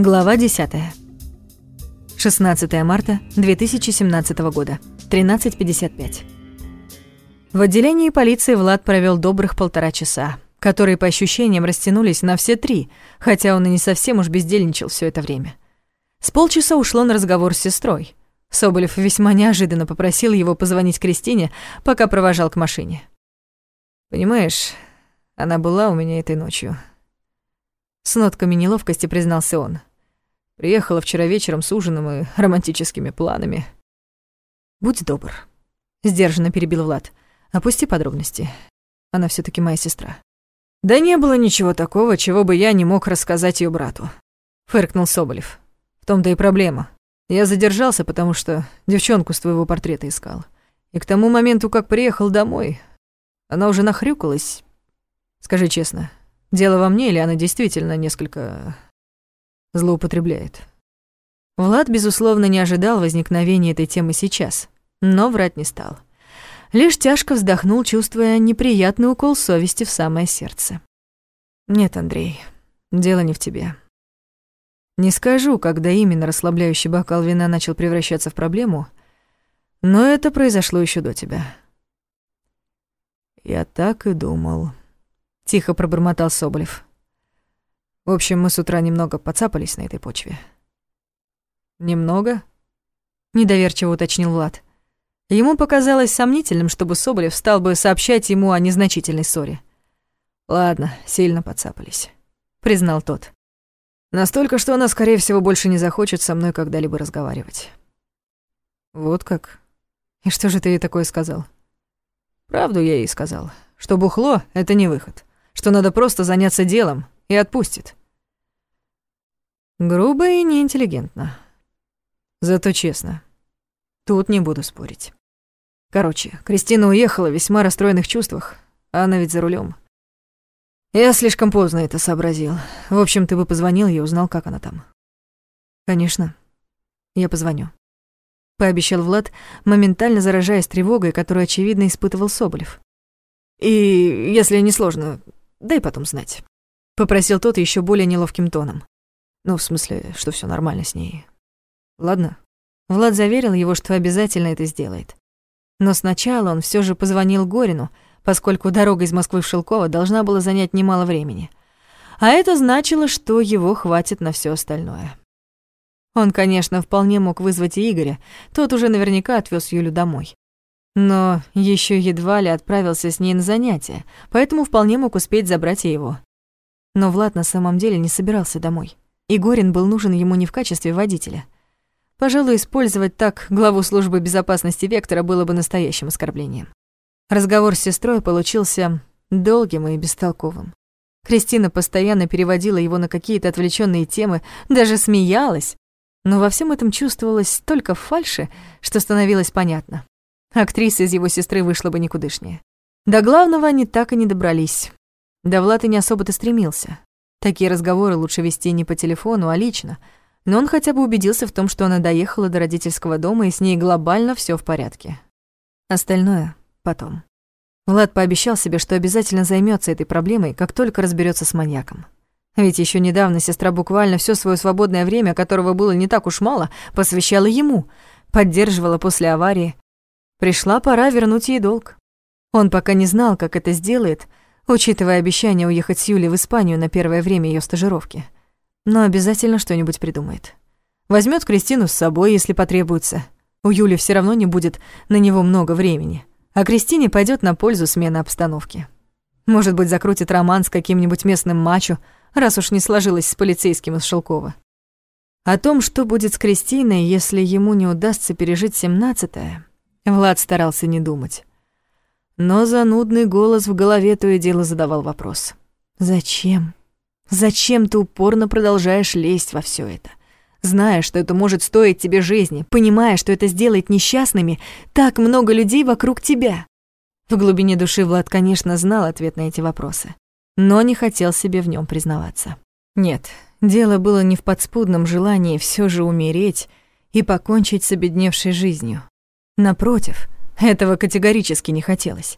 Глава 10. 16 марта 2017 года. 13.55. В отделении полиции Влад провел добрых полтора часа, которые по ощущениям растянулись на все три, хотя он и не совсем уж бездельничал все это время. С полчаса ушло на разговор с сестрой. Соболев весьма неожиданно попросил его позвонить Кристине, пока провожал к машине. «Понимаешь, она была у меня этой ночью». С нотками неловкости признался он. Приехала вчера вечером с ужином и романтическими планами. Будь добр. Сдержанно перебил Влад. Опусти подробности. Она все таки моя сестра. Да не было ничего такого, чего бы я не мог рассказать ее брату. Фыркнул Соболев. В том-то и проблема. Я задержался, потому что девчонку с твоего портрета искал. И к тому моменту, как приехал домой, она уже нахрюкалась. Скажи честно, дело во мне или она действительно несколько злоупотребляет. Влад, безусловно, не ожидал возникновения этой темы сейчас, но врать не стал. Лишь тяжко вздохнул, чувствуя неприятный укол совести в самое сердце. «Нет, Андрей, дело не в тебе. Не скажу, когда именно расслабляющий бокал вина начал превращаться в проблему, но это произошло еще до тебя». «Я так и думал», — тихо пробормотал Соболев. В общем, мы с утра немного подцапались на этой почве. Немного? Недоверчиво уточнил Влад. Ему показалось сомнительным, чтобы Соболев стал бы сообщать ему о незначительной ссоре. Ладно, сильно подцапались, признал тот. Настолько, что она, скорее всего, больше не захочет со мной когда-либо разговаривать. Вот как? И что же ты ей такое сказал? Правду я ей сказал, что бухло — это не выход, что надо просто заняться делом и отпустит. Грубо и неинтеллигентно. Зато честно. Тут не буду спорить. Короче, Кристина уехала в весьма расстроенных чувствах, она ведь за рулем. Я слишком поздно это сообразил. В общем, ты бы позвонил и узнал, как она там. Конечно, я позвоню. Пообещал Влад, моментально заражаясь тревогой, которую, очевидно, испытывал Соболев. И, если не сложно, дай потом знать. Попросил тот еще более неловким тоном. Ну, в смысле, что все нормально с ней. Ладно? Влад заверил его, что обязательно это сделает. Но сначала он все же позвонил Горину, поскольку дорога из Москвы в Шелково должна была занять немало времени. А это значило, что его хватит на все остальное. Он, конечно, вполне мог вызвать Игоря, тот уже наверняка отвез Юлю домой. Но еще едва ли отправился с ней на занятия, поэтому вполне мог успеть забрать и его. Но Влад на самом деле не собирался домой и Горин был нужен ему не в качестве водителя. Пожалуй, использовать так главу службы безопасности Вектора было бы настоящим оскорблением. Разговор с сестрой получился долгим и бестолковым. Кристина постоянно переводила его на какие-то отвлеченные темы, даже смеялась, но во всем этом чувствовалось столько фальши, что становилось понятно. Актриса из его сестры вышла бы никудышнее. До главного они так и не добрались. Да Влад и не особо-то стремился. Такие разговоры лучше вести не по телефону, а лично. Но он хотя бы убедился в том, что она доехала до родительского дома, и с ней глобально все в порядке. Остальное потом. Влад пообещал себе, что обязательно займется этой проблемой, как только разберется с маньяком. Ведь еще недавно сестра буквально все свое свободное время, которого было не так уж мало, посвящала ему, поддерживала после аварии. Пришла пора вернуть ей долг. Он пока не знал, как это сделает, учитывая обещание уехать с Юлей в Испанию на первое время ее стажировки. Но обязательно что-нибудь придумает. Возьмет Кристину с собой, если потребуется. У Юли все равно не будет на него много времени. А Кристине пойдет на пользу смена обстановки. Может быть, закрутит роман с каким-нибудь местным мачо, раз уж не сложилось с полицейским из Шелкова. О том, что будет с Кристиной, если ему не удастся пережить семнадцатое, Влад старался не думать. Но занудный голос в голове то и дело задавал вопрос. «Зачем? Зачем ты упорно продолжаешь лезть во все это? Зная, что это может стоить тебе жизни, понимая, что это сделает несчастными так много людей вокруг тебя?» В глубине души Влад, конечно, знал ответ на эти вопросы, но не хотел себе в нем признаваться. Нет, дело было не в подспудном желании все же умереть и покончить с обедневшей жизнью. Напротив — этого категорически не хотелось.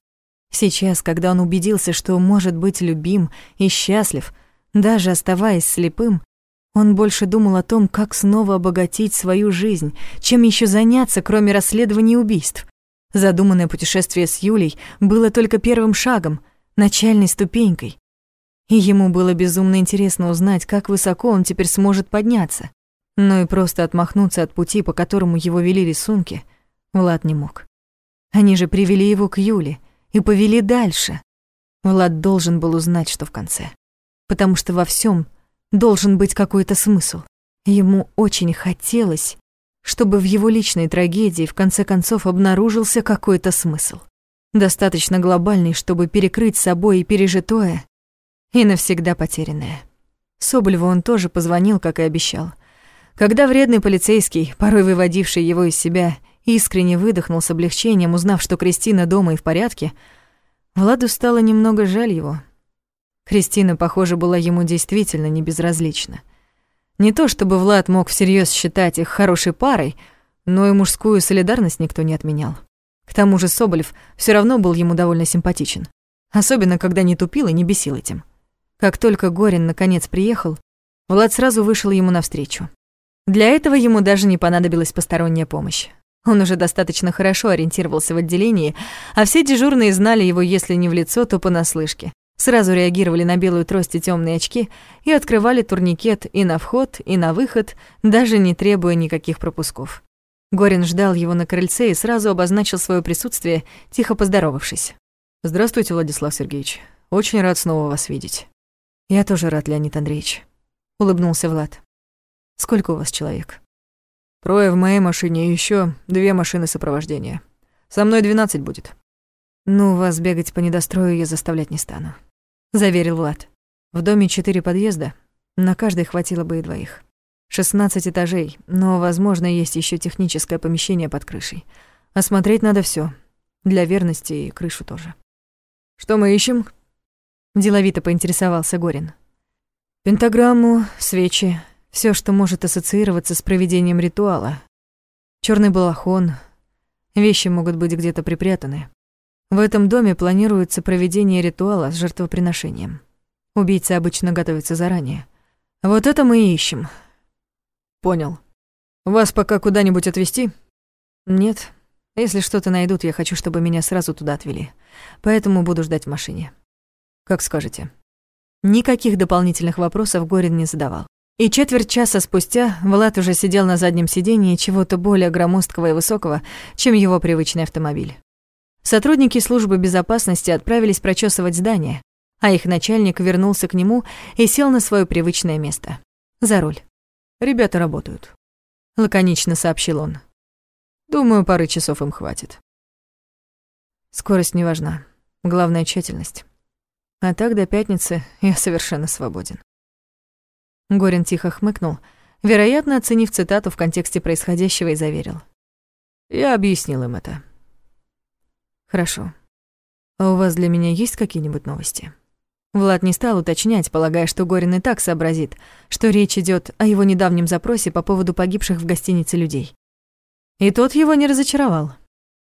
Сейчас, когда он убедился, что может быть любим и счастлив, даже оставаясь слепым, Он больше думал о том, как снова обогатить свою жизнь, чем еще заняться, кроме расследования убийств. Задуманное путешествие с Юлей было только первым шагом, начальной ступенькой. И ему было безумно интересно узнать, как высоко он теперь сможет подняться. Но и просто отмахнуться от пути, по которому его вели рисунки, Влад не мог. Они же привели его к Юле и повели дальше. Влад должен был узнать, что в конце. Потому что во всем должен быть какой-то смысл. Ему очень хотелось, чтобы в его личной трагедии в конце концов обнаружился какой-то смысл. Достаточно глобальный, чтобы перекрыть собой и пережитое, и навсегда потерянное. Соболеву он тоже позвонил, как и обещал. Когда вредный полицейский, порой выводивший его из себя, искренне выдохнул с облегчением, узнав, что Кристина дома и в порядке, Владу стало немного жаль его. Кристина, похоже, была ему действительно не безразлична. Не то чтобы Влад мог всерьез считать их хорошей парой, но и мужскую солидарность никто не отменял. К тому же Соболев все равно был ему довольно симпатичен. Особенно, когда не тупил и не бесил этим. Как только Горин наконец приехал, Влад сразу вышел ему навстречу. Для этого ему даже не понадобилась посторонняя помощь. Он уже достаточно хорошо ориентировался в отделении, а все дежурные знали его, если не в лицо, то понаслышке. Сразу реагировали на белую трость и темные очки и открывали турникет и на вход, и на выход, даже не требуя никаких пропусков. Горин ждал его на крыльце и сразу обозначил свое присутствие, тихо поздоровавшись. «Здравствуйте, Владислав Сергеевич. Очень рад снова вас видеть». «Я тоже рад, Леонид Андреевич», — улыбнулся Влад. «Сколько у вас человек?» Трое в моей машине и еще две машины сопровождения. Со мной двенадцать будет. Ну, вас бегать по недострою я заставлять не стану, заверил Влад. В доме четыре подъезда, на каждый хватило бы и двоих. Шестнадцать этажей, но, возможно, есть еще техническое помещение под крышей. Осмотреть надо все, для верности и крышу тоже. Что мы ищем? Деловито поинтересовался Горин. Пентаграмму, свечи, все, что может ассоциироваться с проведением ритуала. Черный балахон. Вещи могут быть где-то припрятаны. В этом доме планируется проведение ритуала с жертвоприношением. Убийцы обычно готовятся заранее. Вот это мы и ищем. Понял. Вас пока куда-нибудь отвезти? Нет. Если что-то найдут, я хочу, чтобы меня сразу туда отвели. Поэтому буду ждать в машине. Как скажете. Никаких дополнительных вопросов Горин не задавал. И четверть часа спустя Влад уже сидел на заднем сидении чего-то более громоздкого и высокого, чем его привычный автомобиль. Сотрудники службы безопасности отправились прочесывать здание, а их начальник вернулся к нему и сел на свое привычное место. За руль. «Ребята работают», — лаконично сообщил он. «Думаю, пары часов им хватит». Скорость не важна. Главное — тщательность. А так до пятницы я совершенно свободен. Горин тихо хмыкнул, вероятно, оценив цитату в контексте происходящего и заверил. «Я объяснил им это». «Хорошо. А у вас для меня есть какие-нибудь новости?» Влад не стал уточнять, полагая, что Горин и так сообразит, что речь идет о его недавнем запросе по поводу погибших в гостинице людей. И тот его не разочаровал.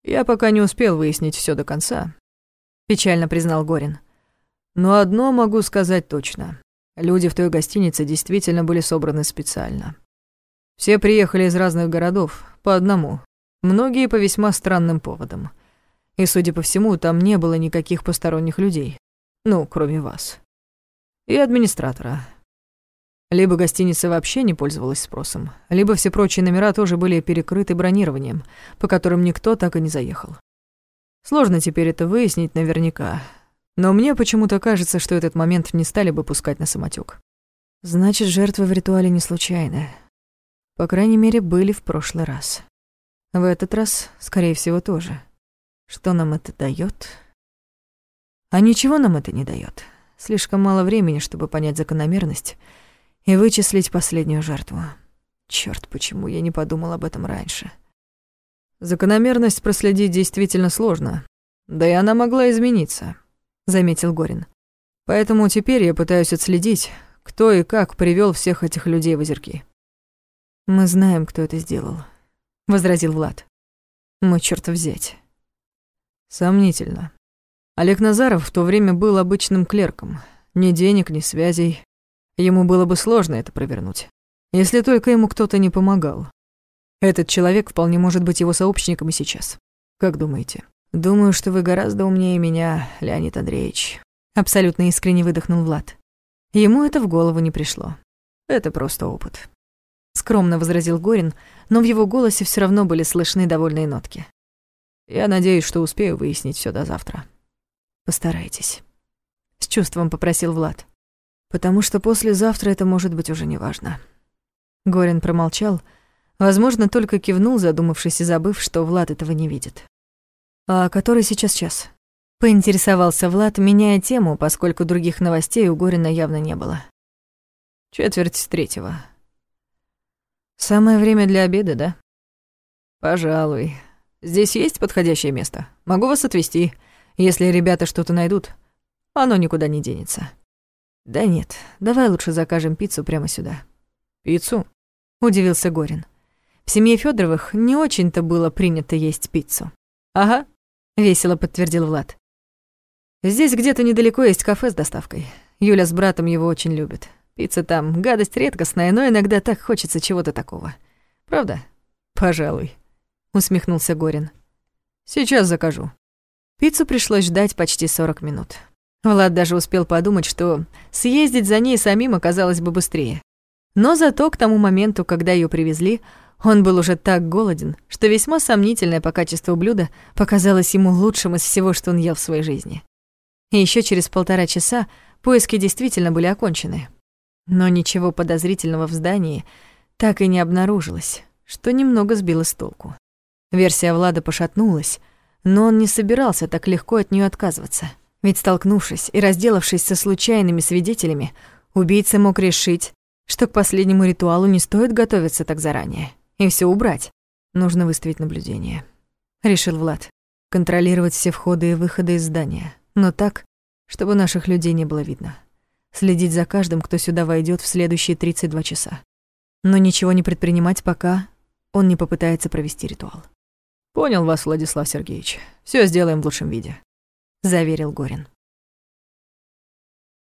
«Я пока не успел выяснить все до конца», — печально признал Горин. «Но одно могу сказать точно. Люди в той гостинице действительно были собраны специально. Все приехали из разных городов, по одному, многие по весьма странным поводам. И, судя по всему, там не было никаких посторонних людей. Ну, кроме вас. И администратора. Либо гостиница вообще не пользовалась спросом, либо все прочие номера тоже были перекрыты бронированием, по которым никто так и не заехал. Сложно теперь это выяснить наверняка, но мне почему-то кажется, что этот момент не стали бы пускать на самотек. Значит, жертвы в ритуале не случайны. По крайней мере, были в прошлый раз. В этот раз, скорее всего, тоже. Что нам это дает? А ничего нам это не дает. Слишком мало времени, чтобы понять закономерность и вычислить последнюю жертву. Черт, почему я не подумал об этом раньше? Закономерность проследить действительно сложно. Да и она могла измениться. — заметил Горин. «Поэтому теперь я пытаюсь отследить, кто и как привел всех этих людей в озерки». «Мы знаем, кто это сделал», — возразил Влад. «Мы черт взять». «Сомнительно. Олег Назаров в то время был обычным клерком. Ни денег, ни связей. Ему было бы сложно это провернуть, если только ему кто-то не помогал. Этот человек вполне может быть его сообщником и сейчас. Как думаете? Думаю, что вы гораздо умнее меня, Леонид Андреевич. Абсолютно искренне выдохнул Влад. Ему это в голову не пришло. Это просто опыт. Скромно возразил Горин, но в его голосе все равно были слышны довольные нотки. Я надеюсь, что успею выяснить все до завтра. Постарайтесь. С чувством попросил Влад. Потому что послезавтра это может быть уже неважно. Горин промолчал, возможно, только кивнул, задумавшись и забыв, что Влад этого не видит. «А который сейчас час?» Поинтересовался Влад, меняя тему, поскольку других новостей у Горина явно не было. «Четверть третьего». «Самое время для обеда, да?» «Пожалуй. Здесь есть подходящее место? Могу вас отвезти. Если ребята что-то найдут, оно никуда не денется». «Да нет, давай лучше закажем пиццу прямо сюда». «Пиццу?» — удивился Горин. В семье Федоровых не очень-то было принято есть пиццу. «Ага», — весело подтвердил Влад. «Здесь где-то недалеко есть кафе с доставкой. Юля с братом его очень любит. Пицца там гадость редкостная, но иногда так хочется чего-то такого. Правда?» «Пожалуй», — усмехнулся Горин. «Сейчас закажу». Пиццу пришлось ждать почти 40 минут. Влад даже успел подумать, что съездить за ней самим оказалось бы быстрее. Но зато к тому моменту, когда ее привезли, он был уже так голоден, что весьма сомнительное по качеству блюдо показалось ему лучшим из всего, что он ел в своей жизни. И еще через полтора часа поиски действительно были окончены. Но ничего подозрительного в здании так и не обнаружилось, что немного сбило с толку. Версия Влада пошатнулась, но он не собирался так легко от нее отказываться. Ведь столкнувшись и разделавшись со случайными свидетелями, убийца мог решить, что к последнему ритуалу не стоит готовиться так заранее и все убрать. Нужно выставить наблюдение. Решил Влад. Контролировать все входы и выходы из здания, но так, чтобы наших людей не было видно. Следить за каждым, кто сюда войдет в следующие 32 часа. Но ничего не предпринимать, пока он не попытается провести ритуал. «Понял вас, Владислав Сергеевич. Все сделаем в лучшем виде», — заверил Горин.